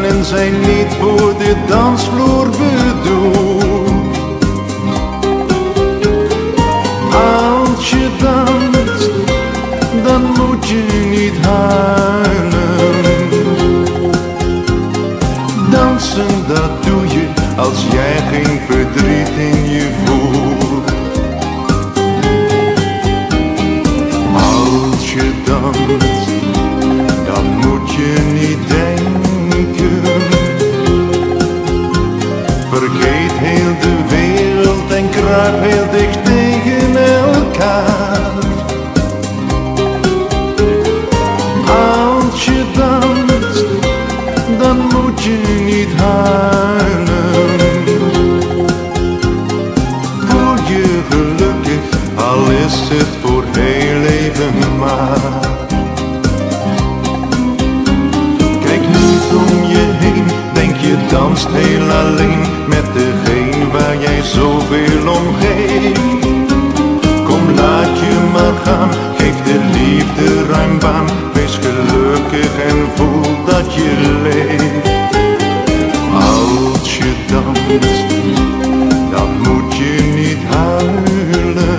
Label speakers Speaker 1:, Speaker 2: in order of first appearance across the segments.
Speaker 1: tranen zijn niet voor de dansvloer bedoeld. Als je danst, dan moet je niet huilen. Dansen, dat doe je als jij geen verdriet in je voelt. De wereld en kruip heel dicht tegen elkaar. Als je danst, dan moet je niet huilen. Voel je gelukkig, al is het voor heel even maar. Kijk niet om je heen, denk je danst heel alleen met degene waar jij zoveel om geeft. Kom laat je maar gaan, geef de liefde ruim baan, wees gelukkig en voel dat je leeft. Als je danst, dan moet je niet huilen.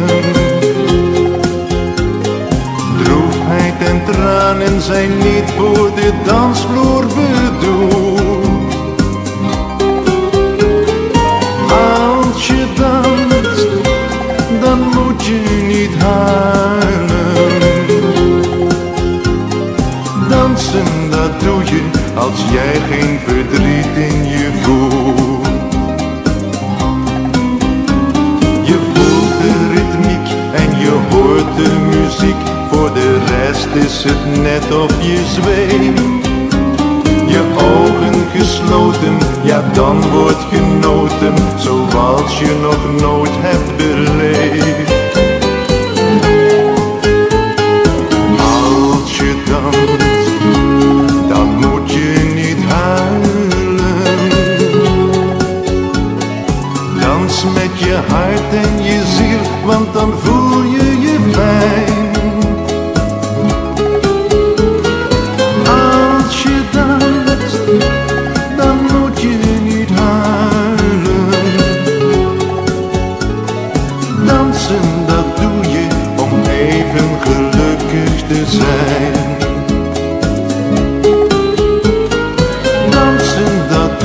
Speaker 1: Droefheid en tranen zijn niet voor de dansvloer bedoeld. Als jij geen verdriet in je voelt. Je voelt de ritmiek en je hoort de muziek. Voor de rest is het net of je zweeft. Je ogen gesloten, ja dan wordt genoten. Hart en je ziel, want dan voel je je fijn. Als je danst, dan moet je niet huilen. Dansen, dat doe je om even gelukkig te zijn. Dansen, dat